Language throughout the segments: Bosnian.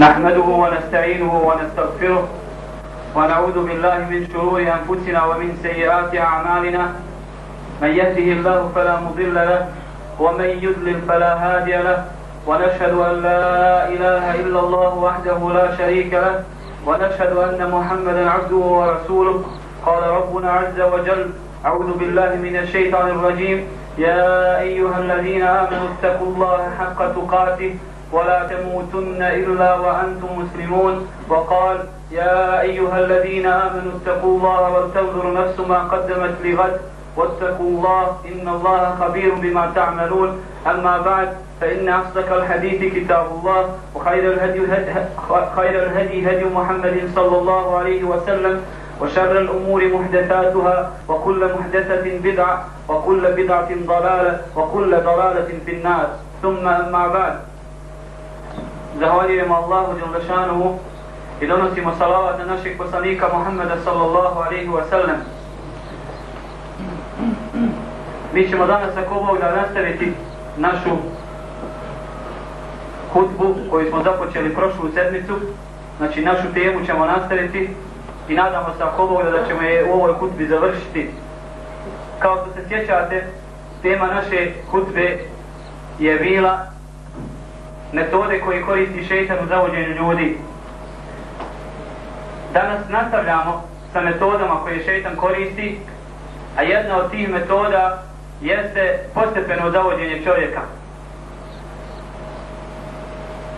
نحمده ونستعينه ونستغفره ونعوذ بالله من شرور أنفسنا ومن سيئات أعمالنا. من يهده الله فلا مضل له ومن يضلل فلا هادي له. ونشهد أن لا إله إلا الله وحده لا شريك له. ونشهد أن محمدا عبده ورسوله. قال ربنا عز وجل أعوذ بالله من الشيطان الرجيم. يا أيها الذين آمنوا اتقوا الله حق تقاته. ولا تموتن إلا وأنتم مسلمون. وقال يا أيها الذين آمنوا اتقوا الله ولتنظر نفس ما قدمت لغد واتقوا الله إن الله خبير بما تعملون. أما بعد فإن أصدق الحديث كتاب الله وخير الهدي خير الهدي هدي محمد صلى الله عليه وسلم وشر الأمور محدثاتها وكل محدثة بدعة وكل بدعة ضلالة وكل ضلالة في النار. ثم أما بعد Zahvaljujemo Allahu Đaldašanovu i donosimo salavat na našeg poslanika Muhammeda sallallahu alaihi wa sallam. Mi ćemo danas ako Bog da nastaviti našu hutbu koju smo započeli prošlu sedmicu. Znači našu temu ćemo nastaviti i nadamo se ako Bog da ćemo je u ovoj hutbi završiti. Kao što se sjećate, tema naše hutbe je bila metode koje koristi šeitan u zavođenju ljudi. Danas nastavljamo sa metodama koje šeitan koristi, a jedna od tih metoda jeste postepeno zavođenje čovjeka.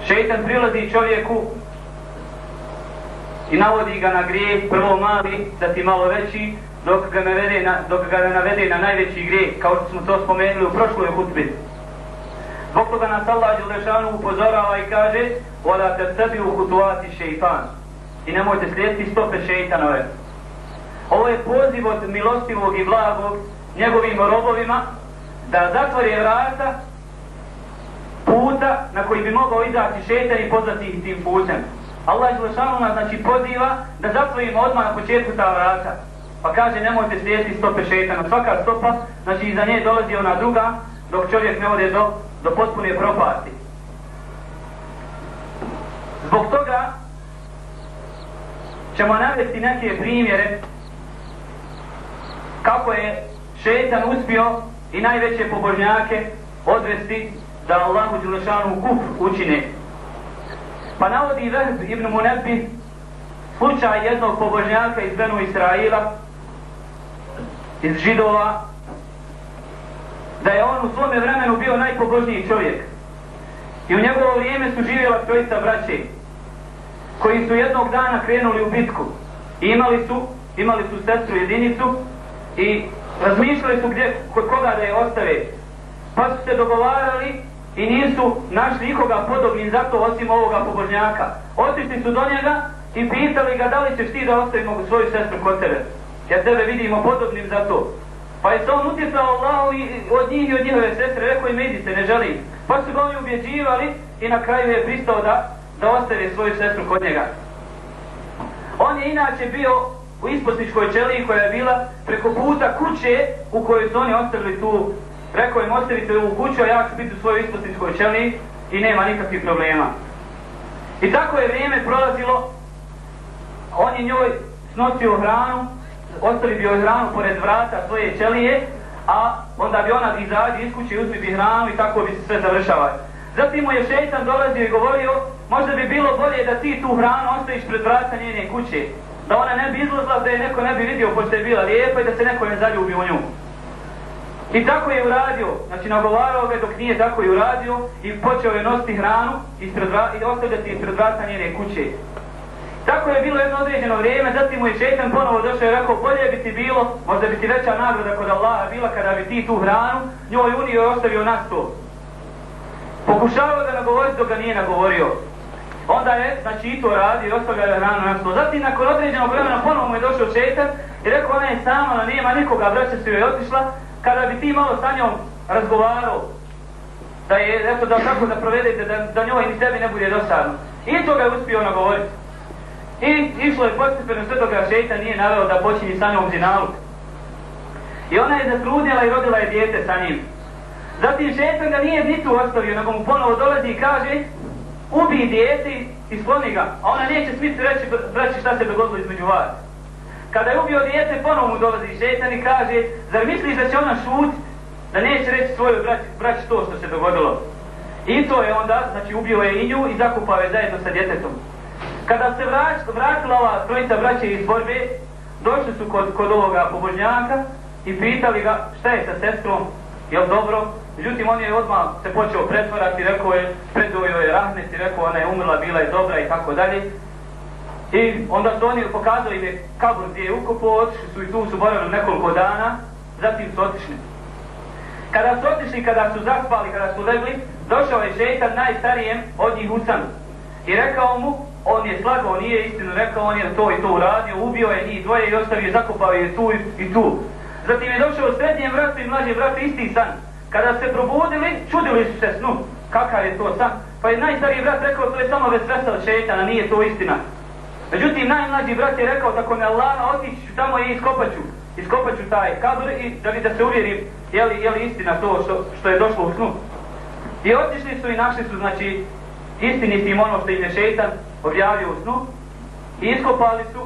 Šeitan prilazi čovjeku i navodi ga na grijeh, prvo mali, da ti malo veći, dok ga, navede na, dok ga navede na najveći grijeh, kao što smo to spomenuli u prošloj hutbi. Zbog toga nas Allah Đelešanu upozorava i kaže Vola te sebi u hutuati šeitan I nemojte slijediti stope šeitanove Ovo je poziv od milostivog i blagog njegovim robovima da zatvore vrata puta na koji bi mogao izaći šeitan i pozvati ih tim putem. Allah Đelešanu nas znači poziva da zatvorimo odmah na početku ta vrata. Pa kaže nemojte slijediti stope šeitana. Svaka stopa, znači iza nje dolazi ona druga dok čovjek ne ode do do potpune propasti. Zbog toga ćemo navesti neke primjere kako je šetan uspio i najveće pobožnjake odvesti da Allahu Đelešanu kuf učine. Pa navodi Vehb ibn Munebbi slučaj jednog pobožnjaka iz Benu Israila iz židova da je on u svome vremenu bio najpobožniji čovjek. I u njegovo vrijeme su živjela trojica braće, koji su jednog dana krenuli u bitku. I imali su, imali su sestru jedinicu i razmišljali su gdje, kod koga da je ostave. Pa su se dogovarali i nisu našli nikoga podobnim zato osim ovoga pobožnjaka. Otišli su do njega i pitali ga da li ćeš ti da ostavimo svoju sestru kod tebe. Ja tebe vidimo podobnim za to. Pa je se on utjecao Allahu i od njih i od njihove sestre, rekao im idite, ne želim. Pa su ga oni ubjeđivali i na kraju je pristao da, da ostavi svoju sestru kod njega. On je inače bio u isposničkoj čeliji koja je bila preko puta kuće u kojoj su oni ostavili tu. Rekao im ostavite ovu kuću, a ja ću biti u svojoj isposničkoj čeliji i nema nikakvih problema. I tako je vrijeme prolazilo, on je njoj snosio hranu, ostali bi joj hranu pored vrata svoje čelije, a onda bi ona izađe iz kuće i uzmi bi hranu i tako bi se sve završavali. Zatim mu je šeitan dolazio i govorio, možda bi bilo bolje da ti tu hranu ostaviš pred vrata njene kuće, da ona ne bi izlazla, da je neko ne bi vidio pošto je bila lijepa i da se neko ne zaljubi u nju. I tako je uradio, znači nagovarao ga dok nije tako je uradio i počeo je nositi hranu ispred vrata, i ostavljati ispred vrata njene kuće. Tako je bilo jedno određeno vrijeme, zatim mu je šeitan ponovo došao i rekao, bolje bi ti bilo, možda bi ti veća nagrada kod Allaha bila kada bi ti tu hranu njoj unio i ostavio na stol. Pokušavao ga nagovoriti dok ga nije nagovorio. Onda je, znači, i to radi i ostavio je hranu na stol. Zatim, nakon određenog vremena, ponovo mu je došao šeitan i rekao, ona je sama, ona nema nikoga, braća se joj otišla, kada bi ti malo sa njom razgovarao, da je, eto, da tako da provedete, da, da njoj ni sebi ne bude dosadno. I to ga je uspio nagovoriti. I išlo je postepeno sve toga šeita nije naveo da počini sa njom zinaluk. I ona je zatrudnjela i rodila je dijete sa njim. Zatim šeitan ga nije ni tu ostavio, nego mu ponovo dolazi i kaže ubij dijete i skloni ga, a ona neće smiti reći, braći šta se dogodilo između vas. Kada je ubio dijete, ponovo mu dolazi šetan i kaže, zar misliš da će ona šut, da neće reći svojoj braći, braći to što se dogodilo. I to je onda, znači ubio je i nju i zakupao je zajedno sa djetetom. Kada se vrać, vratila ova trojica braće iz borbe, došli su kod, kod ovoga pobožnjaka i pitali ga šta je sa sestrom, je li dobro? Međutim, on je odmah se počeo pretvarati, rekao je, predvojio je rahmet i rekao ona je umrla, bila je dobra i tako dalje. I onda su oni pokazali im je kabur gdje je ukopo, otišli su i tu su boravili nekoliko dana, zatim su otišli. Kada su otišli, kada su zaspali, kada su legli, došao je šeitan najstarijem od njih u sanu. I rekao mu, on je slagao, nije istinu rekao, on je to i to uradio, ubio je njih dvoje i ostavio, zakopao je tu i tu. Zatim je došao u srednjem vratu i mlađem vratu isti san. Kada se probudili, čudili su se snu. Kakav je to san? Pa je najstariji brat rekao, to je samo vesvesa od šeitana, nije to istina. Međutim, najmlađi brat je rekao, tako me Allaha otići tamo i iskopaću. Iskopaću taj kabur i da bi da se uvjerim, je li, je li istina to što, što je došlo u snu. I otišli su i našli su, znači, istinitim ono što im je šeitan objavio u snu. I iskopali su,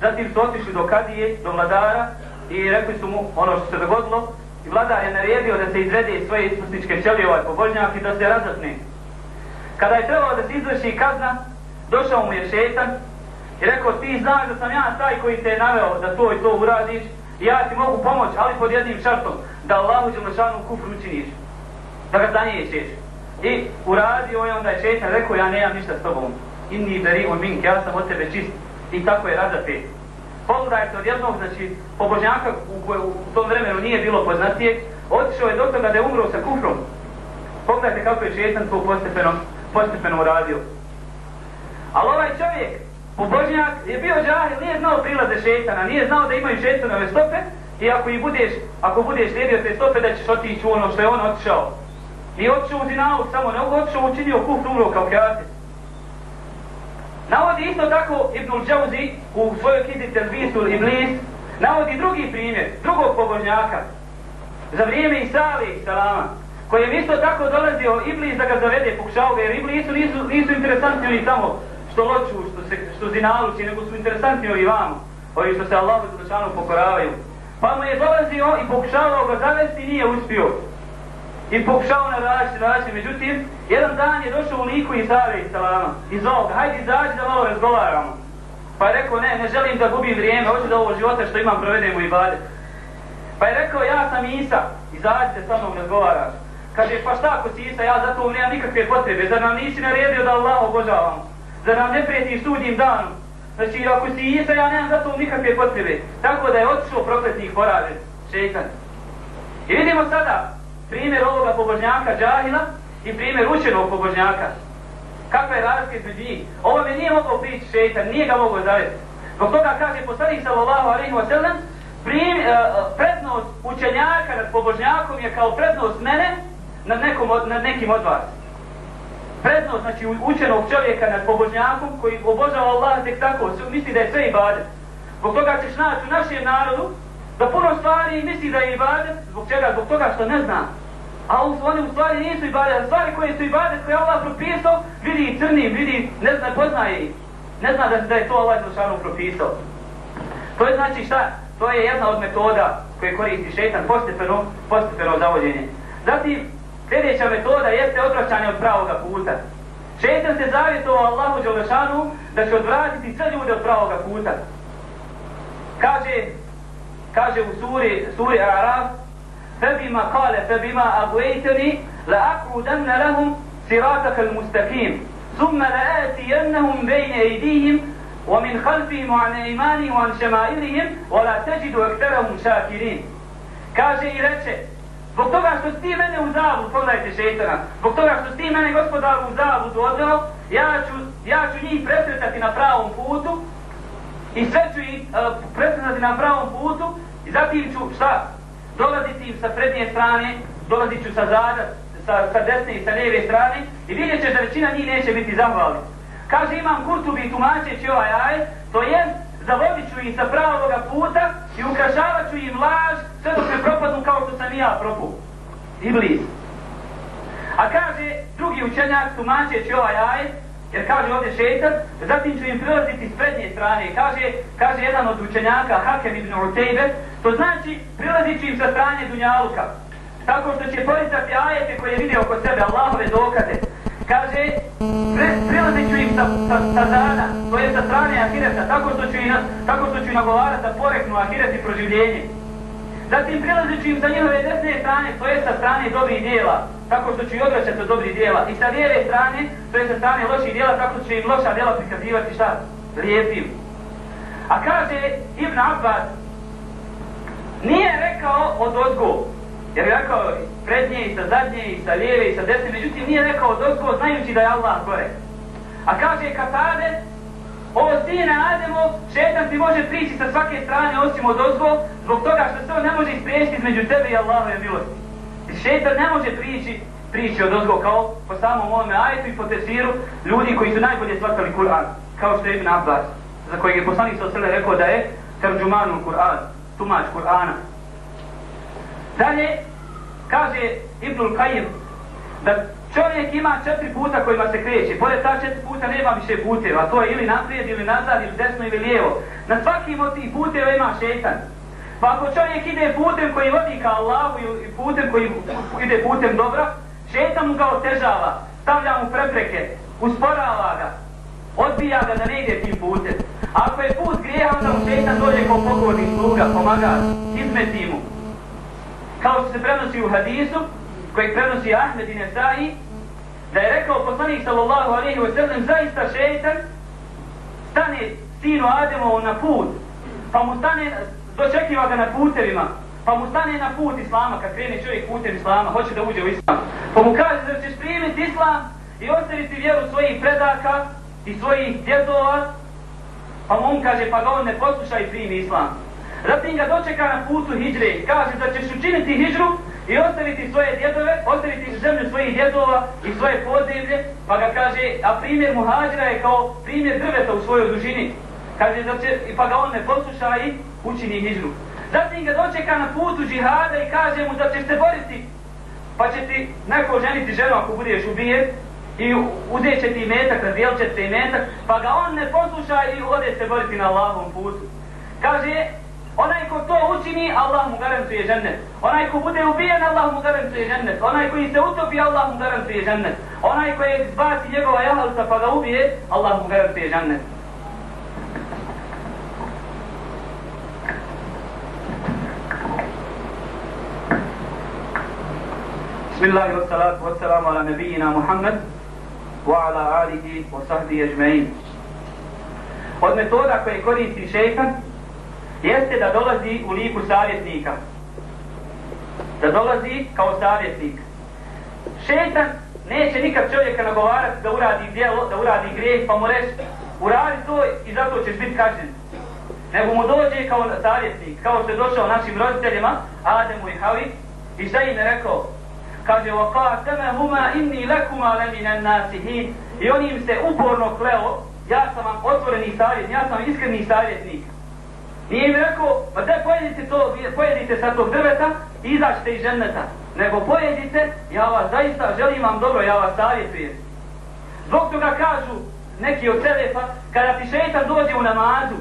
zatim su otišli do kadije, do vladara i rekli su mu ono što se dogodilo. I vladar je naredio da se izvede iz svoje ispustičke ćelije ovaj pobožnjak i da se razatne. Kada je trebalo da se izvrši kazna, došao mu je šetan i rekao ti znaš da sam ja taj koji te je naveo da to i to uradiš i ja ti mogu pomoći, ali pod jednim šartom, da Allahu Đelešanu kufru učiniš, da ga zaniješeš. I uradio je onda je šetan rekao ja nemam ništa s tobom, inni beri on mink, ja sam od tebe čist i tako je razate. Pogledajte od jednog, znači, pobožnjaka u, koje, u tom vremenu nije bilo poznatije, otišao je do toga da je umro sa kufrom. Pogledajte kako je šetan to postepeno, postepeno uradio. Ali ovaj čovjek, pobožnjak, je bio džahil, nije znao prilaze šetana, nije znao da imaju šetanove stope i ako i budeš, ako budeš slijedio te stope da ćeš otići u ono što je on otišao. I otišao u dinalu samo, ne otišao učinio kufru umro kao kjate. Navodi isto tako Ibnul Džauzi u svojoj knjizi Telbisul Iblis, navodi drugi primjer, drugog pobožnjaka, za vrijeme Isali alaih Salama, koji je isto tako dolazio Iblis da ga zavede, pokušao ga, jer Iblisu nisu, nisu interesantni oni tamo što loču, što, se, što zinaluči, nego su interesantni ovi vamo, ovi što se Allahu Zalšanu pokoravaju. Pa mu je dolazio i pokušavao ga zavesti i nije uspio i pokušao na različite načine. Međutim, jedan dan je došao u liku i Save i Salama i zvao ga, hajde izađi da malo razgovaramo. Pa je rekao, ne, ne želim da gubim vrijeme, hoću da ovo života što imam provedem u ibadet. Pa je rekao, ja sam Isa, izađite sa mnom razgovaraš. Kaže, pa šta ako si Isa, ja za to nemam nikakve potrebe, zar nam nisi naredio da Allah obožavam? Zar nam ne prijeti sudnjim danom? Znači, ako si Isa, ja nemam za to nikakve potrebe. Tako da je otišao prokletnih poražen, šeitan. I vidimo sada, primjer ovoga pobožnjaka džahila i primjer učenog pobožnjaka. Kakva je razlika između njih? Ovo mi nije mogao prići šeitan, nije ga mogao zavesti. Zbog toga kaže poslanik sallallahu alaihi wa sallam, prim, uh, prednost učenjaka nad pobožnjakom je kao prednost mene nad, nekom, od, nad nekim od vas. Prednost, znači učenog čovjeka nad pobožnjakom koji obožava Allah tek tako, misli da je sve ibadet. Zbog toga ćeš naći u našem narodu da puno stvari misli da je ibadet, zbog čega? Zbog toga što ne zna. A u, oni u stvari nisu ibadet, stvari koje su ibadet koje Allah propisao, vidi i crni, vidi, ne zna, poznaje ih. Ne zna da, da je to Allah Zalšanu propisao. To je znači šta? To je jedna od metoda koje koristi šeitan, postepeno, postepeno zavođenje. Zatim, sljedeća metoda jeste odvraćanje od pravoga puta. Šeitan se zavjetovao Allahu Đelešanu da će odvratiti sve ljude od pravoga puta. Kaže, kaže u suri, suri Araf, فبما قال فبما أغويتني لأقعدن لهم صراطك المستقيم ثم لآتينهم بين أيديهم ومن خلفهم وعن أيمانهم وعن شمائلهم ولا تجد أكثرهم شاكرين kaže i reče zbog toga što si ti mene u zavodu pogledajte šeitana zbog toga što si ti mene gospodaru u zavodu odveo ja ću, ja ću njih presretati na pravom putu i sve ću ih uh, presretati na pravom putu i zatim ću šta dolaziti im sa prednje strane, dolazit ću sa zada, sa, sa desne i sa lijeve strane i vidjet ćeš da većina njih neće biti zahvalni. Kaže imam kurtubi tumačeći ovaj aj, to je zavodit ću ih sa pravoga puta i ukrašavat ću im laž sve dok ne propadnu kao što sam ja propu. Iblis. A kaže drugi učenjak tumačeći ovaj ajet, jer kaže ovdje šeitan, zatim ću im prilaziti s prednje strane. Kaže, kaže jedan od učenjaka, Hakem ibn Utejbe, to znači prilazit ću im sa strane Dunjaluka. Tako što će policati ajete koje vide oko sebe, Allahove dokaze. Kaže, pre, prilazit ću im sa, sa, sa zada, to je sa strane Ahireta, tako što ću na, tako što ću nagovarati da poreknu Ahiret i proživljenje. Zatim prilazit ću im sa njihove desne strane, to je sa strane dobrih dijela, tako što će i odvraćati od dobrih dijela. I sa lijeve strane, to je sa strane loših dijela, tako što će im loša dijela prikazivati šta? Lijepim. A kaže Ibn Abbas, nije rekao od odgo, jer je rekao prednje i sa zadnje i sa lijeve i sa desne, međutim nije rekao od odgo znajući da je Allah gore. A kaže Katade, Ovo sine Ademo, šetan ti može prići sa svake strane osim od ozgo, zbog toga što se on ne može ispriješiti između tebe i Allahove milosti. I šetan ne može prići, prići od ozgo kao po samom ovome ajetu i po tesiru ljudi koji su najbolje shvatali Kur'an, kao što je Ibn Abbas, za kojeg je poslanik sa osele rekao da je terđumanu Kur'an, tumač Kur'ana. Dalje, kaže Ibn Qajim, da Čovjek ima četiri puta kojima se kreće. Pored ta četiri puta nema više puteva. To je ili naprijed, ili nazad, ili desno, ili lijevo. Na svakim od tih puteva ima šetan. Pa ako čovjek ide putem koji vodi ka Allahu i putem koji ide putem dobra, šetan mu ga otežava, stavlja mu prepreke, usporava ga, odbija ga da ne ide tim putem. A ako je put grijeha, onda mu šetan dođe kao pokorni sluga, pomagač, izmeti mu. Kao što se prenosi u hadisu, koji prenosi Ahmed i Nesai, da je rekao poslanik sallallahu alaihi wa sallam, zaista šeitan stane sinu Ademovu na put, pa mu stane, dočekiva ga na putevima, pa mu stane na put Islama, kad krene čovjek putem Islama, hoće da uđe u Islam. Pa mu kaže da ćeš primiti Islam i ostaviti vjeru svojih predaka i svojih djedova, pa mu on kaže, pa ga on ne posluša i primi Islam. Zatim ga dočeka na putu hijre kaže da ćeš učiniti hijru i ostaviti svoje djedove, ostaviti zemlju svojih djedova i svoje podzemlje, pa ga kaže, a primjer muhađira je kao primjer drveta u svojoj dužini. Kaže, da će, pa ga on ne posluša i učini hijđru. Zatim ga dočeka na putu džihada i kaže mu da ćeš se boriti, pa će ti neko ženiti ženu ako budeš ubijen, i uzet će ti metak, razdijelit će te metak, pa ga on ne posluša i ode se boriti na Allahovom putu. Kaže, Onaj ko to učini, Allah mu garantuje žennet. Onaj ko bude ubijen, Allah mu garantuje žennet. Onaj koji se utopi, Allah mu garantuje žennet. Onaj koji izbaci njegova jahalca pa ga ubije, Allah mu garantuje žennet. بسم الله والصلاة والسلام على نبينا محمد وعلى wa ala alihi wa sahbihi. Od metoda koje koristi šeitan, jeste da dolazi u liku savjetnika. Da dolazi kao savjetnik. Šeitan neće nikad čovjeka nagovarati da uradi djelo, da uradi grijeh, pa mu reći uradi to i zato ćeš biti kažen. Nego mu dođe kao savjetnik, kao što je došao našim roditeljima, Ademu i Havi, i šta im je rekao? Kaže, وَقَاتَمَهُمَا إِنِّي لَكُمَا لَمِنَ النَّاسِهِينَ I on im se uporno kleo, ja sam vam otvoreni savjetnik, ja sam iskreni savjetnik. Nije im rekao, pa daj pojedite to, pojedite sa tog drveta i izaćete iz ženeta. Nego pojedite, ja vas zaista želim vam dobro, ja vas savjetujem. Zbog toga kažu neki od selefa, kada ti šeitan dođe u namazu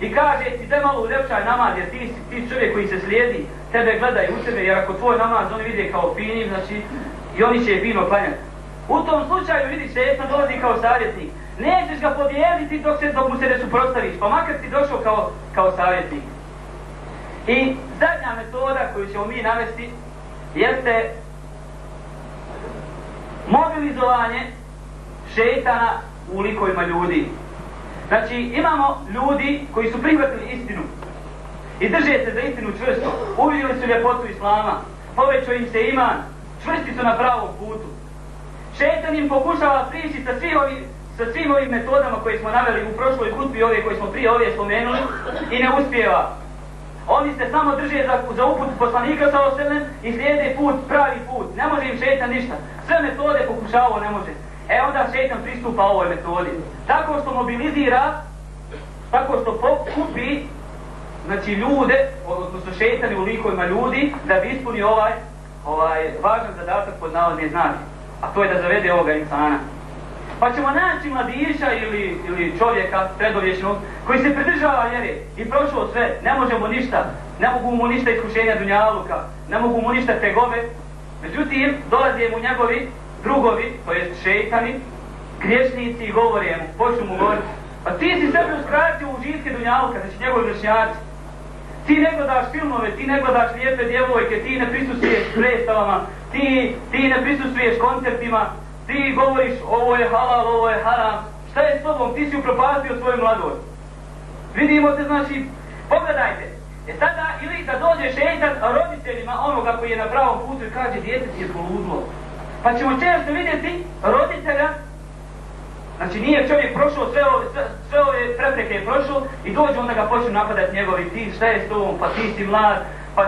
i kaže ti te malo uljepšaj namaz, jer ti, ti čovjek koji se slijedi, tebe gledaju u tebe, jer ako tvoj namaz oni vide kao finim, znači, i oni će fino klanjati. U tom slučaju vidi šeitan dolazi kao savjetnik nećeš ga podijeliti dok, se, dok mu se ne suprostaviš, pa makar ti došao kao, kao savjetnik. I zadnja metoda koju ćemo mi navesti jeste mobilizovanje šeitana u likovima ljudi. Znači, imamo ljudi koji su prihvatili istinu i drže se za istinu čvrsto, uvidjeli su ljepotu Islama, povećao im se iman, čvrsti su na pravom putu. Šetan im pokušava prići sa svih ovih sa svim ovim metodama koje smo naveli u prošloj kutbi, ove koje smo prije ovdje spomenuli, i ne uspijeva. Oni se samo drže za, za uput poslanika sa oselem i slijede put, pravi put. Ne može im šetan ništa. Sve metode pokušavao ne može. E onda šetan pristupa ovoj metodi. Tako što mobilizira, tako što pokupi znači ljude, odnosno šetani u likovima ljudi, da bi ispunio ovaj, ovaj važan zadatak pod navodne znake. a to je da zavede ovoga insana. Pa ćemo naći mladića ili, ili čovjeka predovječnog koji se pridržava vjere i prošao sve, ne možemo ništa, ne mogu mu ništa iskušenja dunjaluka, ne mogu mu ništa tegove. Međutim, dolaze mu njegovi drugovi, to jest šeitani, griješnici i govore mu, počnu mu govoriti, pa ti si sebi uskratio u žitke dunjaluka, znači njegovi vršnjaci. Ti ne gledaš filmove, ti ne gledaš lijepe djevojke, ti ne prisustuješ predstavama, ti, ti ne prisustuješ koncertima, ti govoriš ovo je halal, ovo je haram, šta je s tobom, ti si upropastio svoju mladost. Vidimo se, znači, pogledajte, e sada ili da dođe šeitan roditeljima onoga koji je na pravom putu i kaže, djete ti je poludlo. Pa ćemo često vidjeti roditelja, znači nije čovjek prošao sve ove, sve, sve ove prepreke je prošao i dođe onda ga počne napadati njegovi, ti šta je s tobom, pa ti si mlad, pa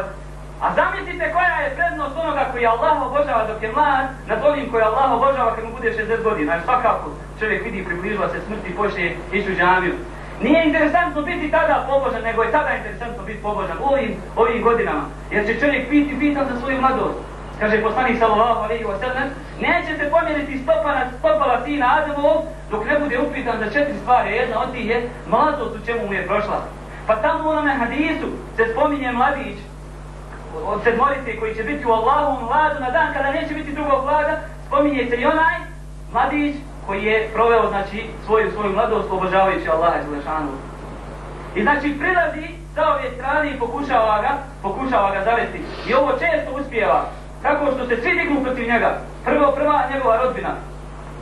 A zamislite koja je prednost onoga koji Allah obožava dok je mlad, nad onim koji Allah obožava kad mu bude 60 godina. Jer svakako čovjek vidi približila se smrti i počne ići u džamiju. Nije interesantno biti tada pobožan, nego je tada interesantno biti pobožan u ovim, ovim godinama. Jer će čovjek biti bitan za svoju mladost. Kaže poslanik sallallahu alaihi wa sallam, neće se pomjeriti stopana, stopala sina Adamov, dok ne bude upitan za četiri stvari. Jedna od tih je mladost u čemu mu je prošla. Pa tamo u onome hadisu se spominje mladić od sedmorice koji će biti u Allahovom vladu na dan kada neće biti drugog vlada, spominje se i onaj mladić koji je proveo znači, svoju, svoju mladost obožavajući Allaha Đelešanu. I znači prilazi sa ove strane i pokušava ga, pokušava ga zavesti. I ovo često uspijeva, tako što se svi dignu protiv njega. Prvo prva njegova rodbina,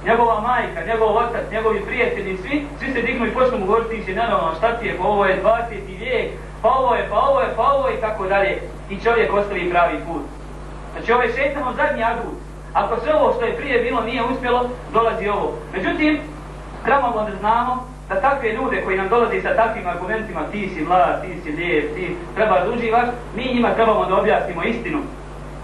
njegova majka, njegov otac, njegovi prijatelji, svi, svi se dignu i počnu mu govoriti, ti si nenormalno, šta ti je, pa ovo je 20. vijek, pa ovo je, pa ovo je, pa ovo je, i tako dalje. I čovjek ostavi pravi put. Znači ovo je šetanov zadnji agut. Ako sve ovo što je prije bilo nije uspjelo, dolazi ovo. Međutim, trebamo da znamo da takve ljude koji nam dolazi sa takvim argumentima, ti si mlad, ti si lijep, ti treba da uživaš, mi njima trebamo da objasnimo istinu.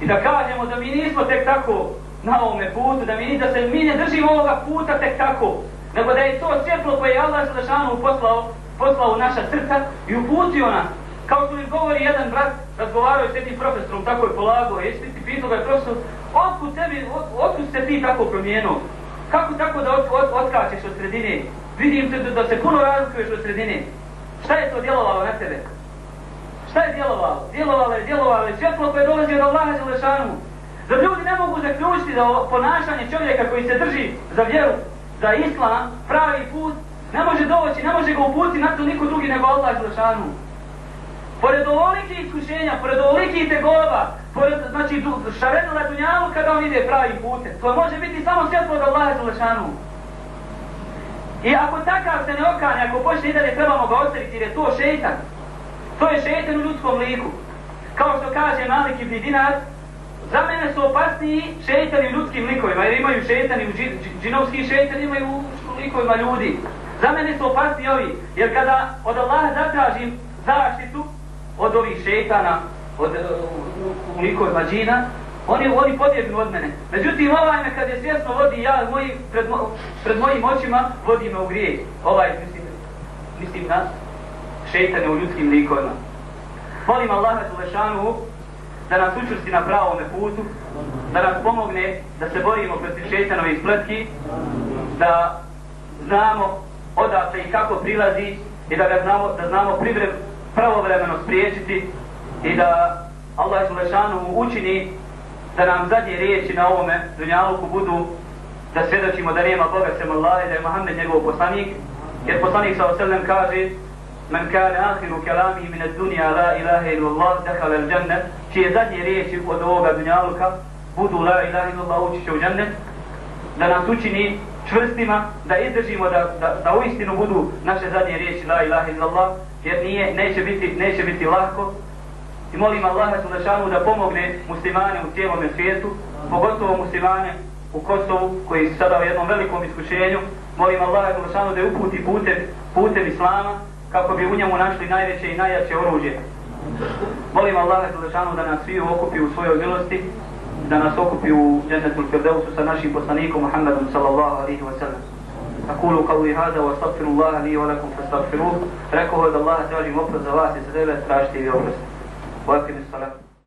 I da kažemo da mi nismo tek tako na ovome putu, da mi, da se mi ne držimo ovoga puta tek tako, nego da je to svjetlo koje je Allah Zalašanu poslao poslao u naša srca i uputio nas. Kao što mi govori jedan brat, razgovarao s jednim profesorom, tako je polagao, jesi ti pitao ga je profesor, otkud, tebi, od, otkud se ti tako promijenuo? Kako tako da od, od, otkačeš od sredine? Vidim se da, da se puno razlikuješ od sredine. Šta je to djelovalo na tebe? Šta je djelovalo? Djelovalo je, djelovalo je svjetlo koje dolazi od Allaha Đelešanu. Zar ljudi ne mogu zaključiti da ponašanje čovjeka koji se drži za vjeru, za islam, pravi put, Ne može doći, ne može ga uputiti na to niko drugi nego Allah Đelešanu. Pored ovolike iskušenja, pored ovolike tegoba, pored, znači, šaredila dunjavu kada on ide pravi put, To može biti samo svjetlo od Allaha Đelešanu. I ako takav se ne okane, ako počne i dalje, trebamo ga ostaviti, jer je to šeitan. To je šeitan u ljudskom liku. Kao što kaže Malik ibn Dinar, za mene su opasniji šeitani u ljudskim likovima, jer imaju šeitani u džinovski šeitani, imaju u likovima ljudi. Za mene su opasniji ovi, jer kada od Allaha zatražim zaštitu od ovih šeitana, od eh, u, u likovima džina, oni, oni pobjegnu od mene. Međutim, ovaj me kad je svjesno vodi, ja moji, pred, mo, pred mojim očima vodi me u grijeh. Ovaj, mislim, mislim na šeitane u ljudskim likovima. Molim Allaha Zulešanu da nas učusti na pravome putu, da nas pomogne da se borimo protiv šeitanove spletki, da znamo odakle i kako prilazi i da ga znamo, da znamo privrem, pravovremeno spriječiti i da Allah Želešanu učini da nam zadnje riječi na ovome dunjaluku budu da svjedočimo da nema Boga sem Allah i da je Muhammed njegov poslanik jer poslanik sa oselem kaže men kane ahiru kelami min dunja la ilaha ilu Allah dekhala il džennet čije zadnje riječi od ovoga dunjaluka budu la ilaha illallah ući će u džennet da nas učini čvrstima, da izdržimo da, da, da uistinu budu naše zadnje riječi la ilaha illallah, jer nije, neće biti, neće biti lahko. I molim Allaha Sulešanu da pomogne muslimane u cijelom svijetu, pogotovo muslimane u Kosovu, koji su sada u jednom velikom iskušenju. Molim Allaha Sulešanu da uputi putem, putem Islama, kako bi u njemu našli najveće i najjače oružje. Molim Allaha Sulešanu da nas svi okupi u svojoj milosti, da nas okupi u džennetul firdevsu sa našim poslanikom Muhammedom sallallahu alaihi wa sallam. أقول قولي هذا واستغفر الله لي ولكم فاستغفروه ركوه الله تعالى مفرز الله سيسدل تراجتي بأمرس وأكم الصلاة